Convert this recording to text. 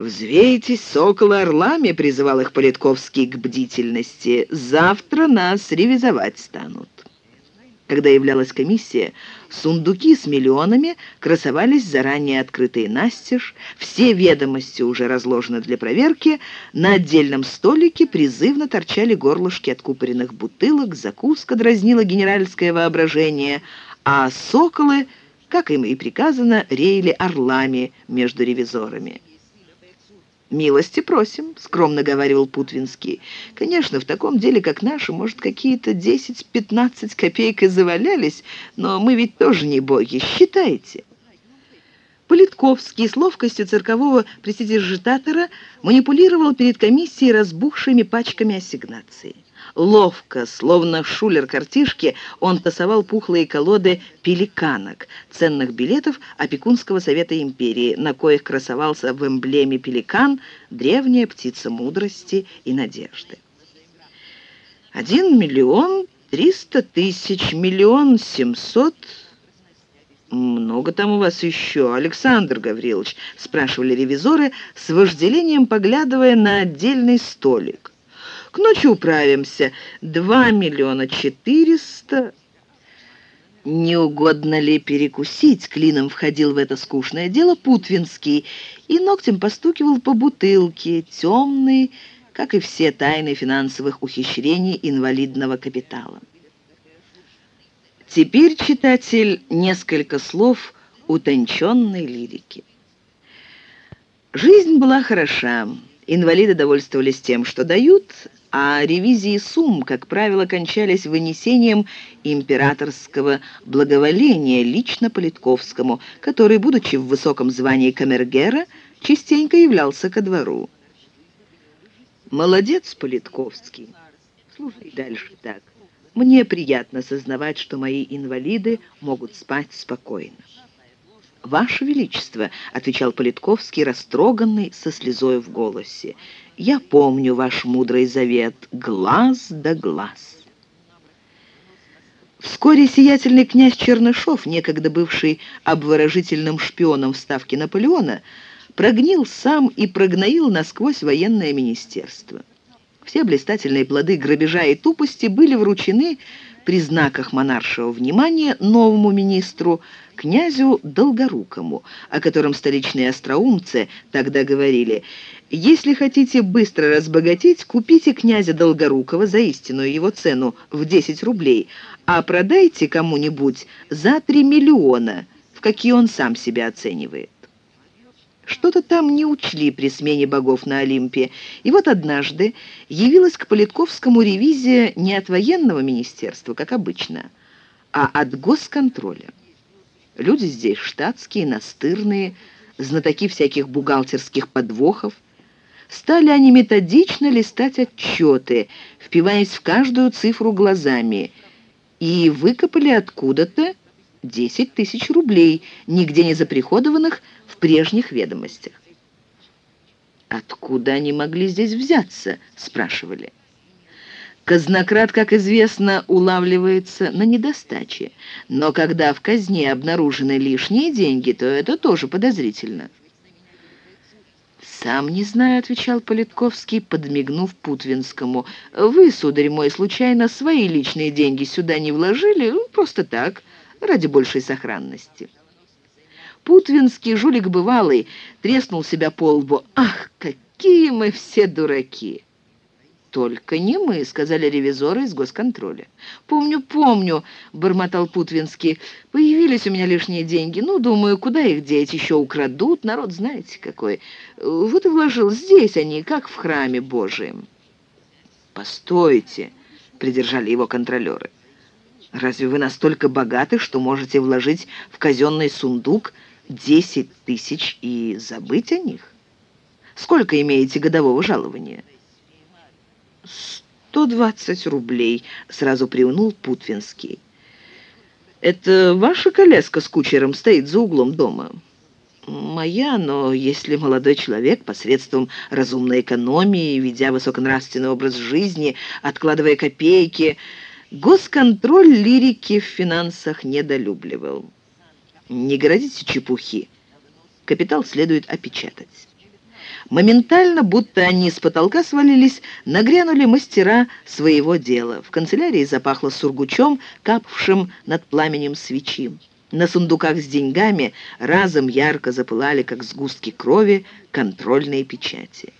«Взвейтесь, соколы орлами!» — призывал их Политковский к бдительности. «Завтра нас ревизовать станут». Когда являлась комиссия, сундуки с миллионами красовались заранее открытые настежь, все ведомости уже разложены для проверки, на отдельном столике призывно торчали горлышки откупоренных бутылок, закуска дразнила генеральское воображение, а соколы, как им и приказано, реяли орлами между ревизорами. «Милости просим», — скромно говорил Путвинский. «Конечно, в таком деле, как наше, может, какие-то 10-15 копеек и завалялись, но мы ведь тоже не боги, считайте». Политковский с ловкостью циркового престидижитатора манипулировал перед комиссией разбухшими пачками ассигнаций. Ловко, словно шулер картишки, он тасовал пухлые колоды пеликанок, ценных билетов опекунского совета империи, на коих красовался в эмблеме пеликан древняя птица мудрости и надежды. Один миллион триста тысяч, миллион семьсот... «Много там у вас еще, Александр Гаврилович?» — спрашивали ревизоры, с вожделением поглядывая на отдельный столик. К ночи управимся. Два миллиона четыреста...» Не угодно ли перекусить, клином входил в это скучное дело Путвинский и ногтем постукивал по бутылке, темный, как и все тайны финансовых ухищрений инвалидного капитала. Теперь, читатель, несколько слов утонченной лирики. Жизнь была хороша. Инвалиды довольствовались тем, что дают, а ревизии сумм, как правило, кончались вынесением императорского благоволения лично Политковскому, который, будучи в высоком звании камергера, частенько являлся ко двору. «Молодец, Политковский. Слушай дальше так. Мне приятно сознавать, что мои инвалиды могут спать спокойно». «Ваше Величество», — отвечал Политковский, растроганный, со слезой в голосе, — «я помню ваш мудрый завет, глаз да глаз». Вскоре сиятельный князь Чернышов, некогда бывший обворожительным шпионом в ставке Наполеона, прогнил сам и прогноил насквозь военное министерство. Все блистательные плоды грабежа и тупости были вручены при знаках монаршего внимания новому министру, князю Долгорукому, о котором столичные остроумцы тогда говорили «Если хотите быстро разбогатеть, купите князя Долгорукова за истинную его цену в 10 рублей, а продайте кому-нибудь за 3 миллиона, в какие он сам себя оценивает». Что-то там не учли при смене богов на Олимпе. И вот однажды явилась к Политковскому ревизия не от военного министерства, как обычно, а от госконтроля. Люди здесь штатские, настырные, знатоки всяких бухгалтерских подвохов. Стали они методично листать отчеты, впиваясь в каждую цифру глазами, и выкопали откуда-то 10 тысяч рублей, нигде не заприходованных в прежних ведомостях. «Откуда они могли здесь взяться?» – спрашивали. Казнократ, как известно, улавливается на недостаче, но когда в казне обнаружены лишние деньги, то это тоже подозрительно. «Сам не знаю», — отвечал Политковский, подмигнув Путвинскому. «Вы, сударь мой, случайно свои личные деньги сюда не вложили? Просто так, ради большей сохранности». Путвинский, жулик бывалый, треснул себя по лбу. «Ах, какие мы все дураки!» «Только не мы», — сказали ревизоры из госконтроля. «Помню, помню», — бормотал Путвинский. «Появились у меня лишние деньги. Ну, думаю, куда их деть? Еще украдут. Народ знаете какой. Вот и вложил. Здесь они, как в храме Божием». «Постойте», — придержали его контролеры. «Разве вы настолько богаты, что можете вложить в казенный сундук десять тысяч и забыть о них? Сколько имеете годового жалования?» «Сто двадцать рублей», — сразу приунул Путвинский. «Это ваша коляска с кучером стоит за углом дома?» «Моя, но если молодой человек посредством разумной экономии, ведя высоконравственный образ жизни, откладывая копейки, госконтроль лирики в финансах недолюбливал. Не городите чепухи. Капитал следует опечатать». Моментально, будто они с потолка свалились, нагрянули мастера своего дела. В канцелярии запахло сургучом, капавшим над пламенем свечи. На сундуках с деньгами разом ярко запылали, как сгустки крови, контрольные печати.